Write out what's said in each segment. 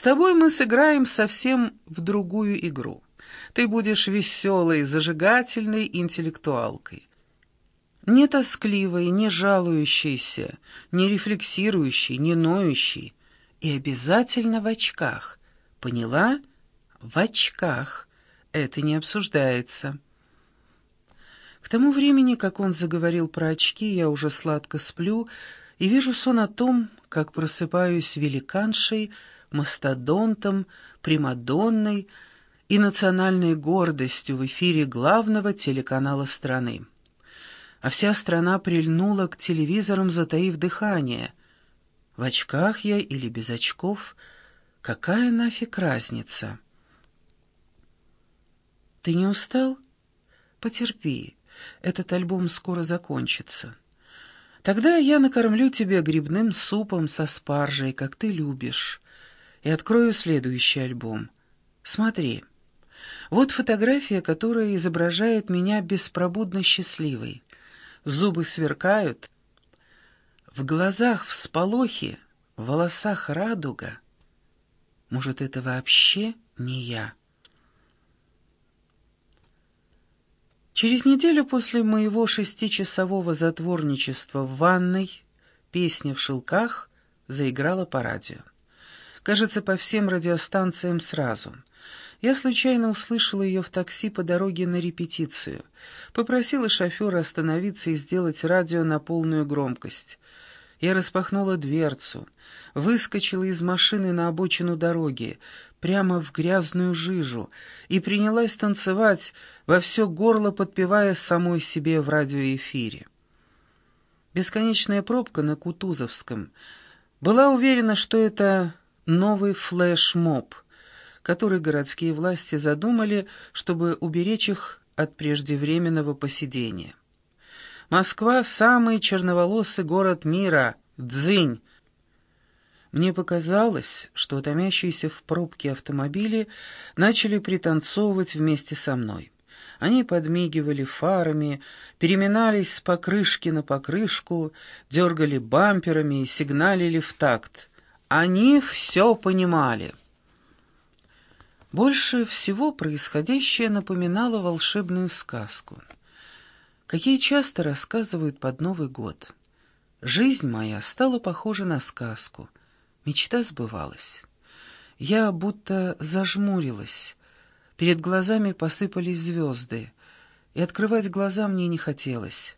С тобой мы сыграем совсем в другую игру. Ты будешь веселой, зажигательной интеллектуалкой. Не тоскливой, не жалующейся, не рефлексирующей, не ноющей. И обязательно в очках. Поняла? В очках. Это не обсуждается. К тому времени, как он заговорил про очки, я уже сладко сплю и вижу сон о том, как просыпаюсь великаншей, мастодонтом, примадонной и национальной гордостью в эфире главного телеканала страны. А вся страна прильнула к телевизорам, затаив дыхание. В очках я или без очков, какая нафиг разница? Ты не устал? Потерпи, этот альбом скоро закончится. Тогда я накормлю тебя грибным супом со спаржей, как ты любишь, и открою следующий альбом. Смотри. Вот фотография, которая изображает меня беспробудно счастливой. Зубы сверкают, в глазах всполохи, в волосах радуга. Может, это вообще не я?» Через неделю после моего шестичасового затворничества в ванной песня в шелках заиграла по радио. Кажется, по всем радиостанциям сразу. Я случайно услышала ее в такси по дороге на репетицию. Попросила шофера остановиться и сделать радио на полную громкость. Я распахнула дверцу, выскочила из машины на обочину дороги, прямо в грязную жижу, и принялась танцевать, во все горло подпевая самой себе в радиоэфире. Бесконечная пробка на Кутузовском была уверена, что это новый флешмоб, который городские власти задумали, чтобы уберечь их от преждевременного посидения. Москва — самый черноволосый город мира. Дзынь! Мне показалось, что томящиеся в пробке автомобили начали пританцовывать вместе со мной. Они подмигивали фарами, переминались с покрышки на покрышку, дергали бамперами и сигналили в такт. Они все понимали. Больше всего происходящее напоминало волшебную сказку — какие часто рассказывают под Новый год. Жизнь моя стала похожа на сказку. Мечта сбывалась. Я будто зажмурилась. Перед глазами посыпались звезды, и открывать глаза мне не хотелось.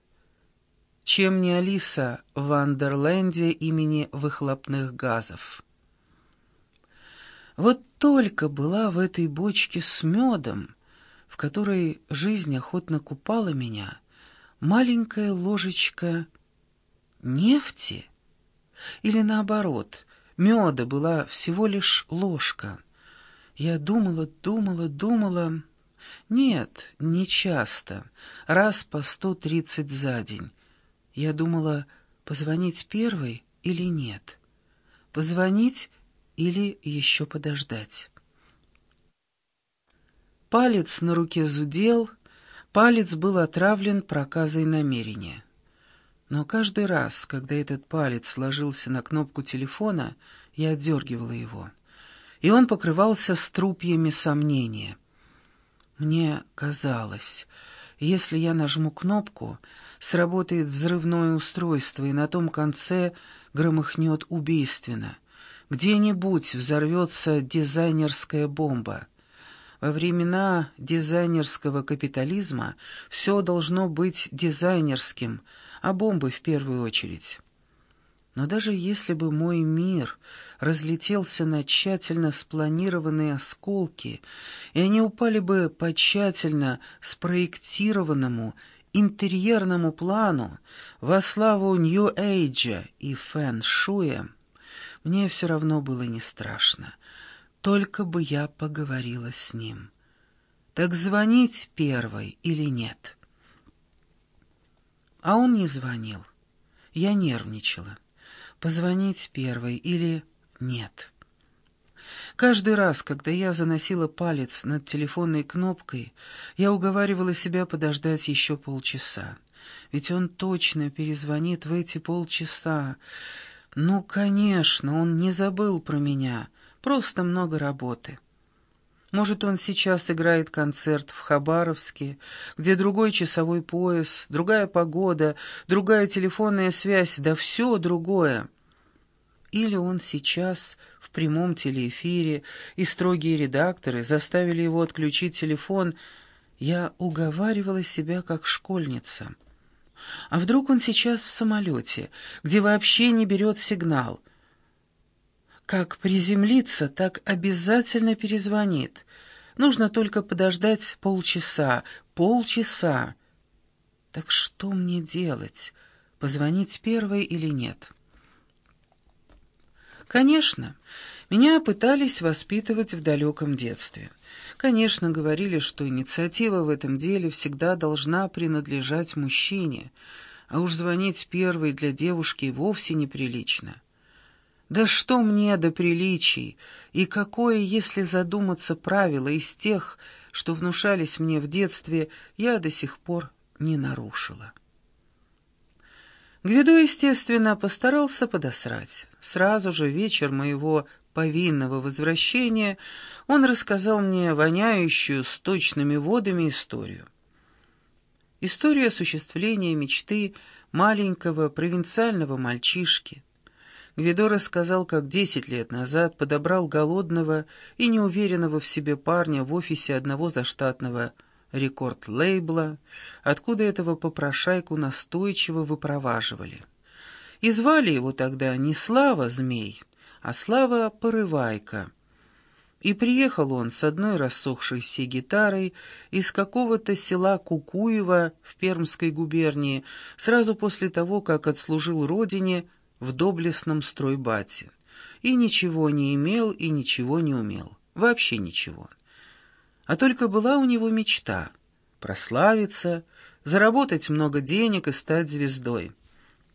Чем не Алиса в Вандерленде имени выхлопных газов. Вот только была в этой бочке с медом, в которой жизнь охотно купала меня, маленькая ложечка нефти? Или наоборот, меда была всего лишь ложка? Я думала, думала, думала... Нет, не часто, раз по сто тридцать за день. Я думала, позвонить первой или нет. Позвонить или еще подождать. Палец на руке зудел, Палец был отравлен проказой намерения. Но каждый раз, когда этот палец ложился на кнопку телефона, я отдергивала его, и он покрывался струпьями сомнения. Мне казалось, если я нажму кнопку, сработает взрывное устройство, и на том конце громыхнет убийственно. Где-нибудь взорвется дизайнерская бомба — во времена дизайнерского капитализма все должно быть дизайнерским, а бомбы в первую очередь. Но даже если бы мой мир разлетелся на тщательно спланированные осколки, и они упали бы по тщательно спроектированному интерьерному плану во славу Нью-Эйджа и Фэн-Шуя, мне все равно было не страшно. Только бы я поговорила с ним. Так звонить первой или нет? А он не звонил. Я нервничала. Позвонить первой или нет? Каждый раз, когда я заносила палец над телефонной кнопкой, я уговаривала себя подождать еще полчаса. Ведь он точно перезвонит в эти полчаса. Ну, конечно, он не забыл про меня — просто много работы. Может, он сейчас играет концерт в Хабаровске, где другой часовой пояс, другая погода, другая телефонная связь, да все другое. Или он сейчас в прямом телеэфире, и строгие редакторы заставили его отключить телефон. Я уговаривала себя как школьница. А вдруг он сейчас в самолете, где вообще не берет сигнал? Как приземлится, так обязательно перезвонит. Нужно только подождать полчаса, полчаса. Так что мне делать? Позвонить первой или нет? Конечно, меня пытались воспитывать в далеком детстве. Конечно, говорили, что инициатива в этом деле всегда должна принадлежать мужчине, а уж звонить первой для девушки вовсе неприлично. Да что мне до приличий, и какое, если задуматься, правило из тех, что внушались мне в детстве, я до сих пор не нарушила. Гвидо, естественно, постарался подосрать. Сразу же вечер моего повинного возвращения он рассказал мне воняющую сточными водами историю. Историю осуществления мечты маленького провинциального мальчишки. Гвидо рассказал, как десять лет назад подобрал голодного и неуверенного в себе парня в офисе одного заштатного рекорд-лейбла, откуда этого попрошайку настойчиво выпроваживали. И звали его тогда не Слава Змей, а Слава Порывайка. И приехал он с одной рассохшейся гитарой из какого-то села Кукуева в Пермской губернии сразу после того, как отслужил родине в доблестном стройбате. И ничего не имел и ничего не умел. Вообще ничего. А только была у него мечта — прославиться, заработать много денег и стать звездой.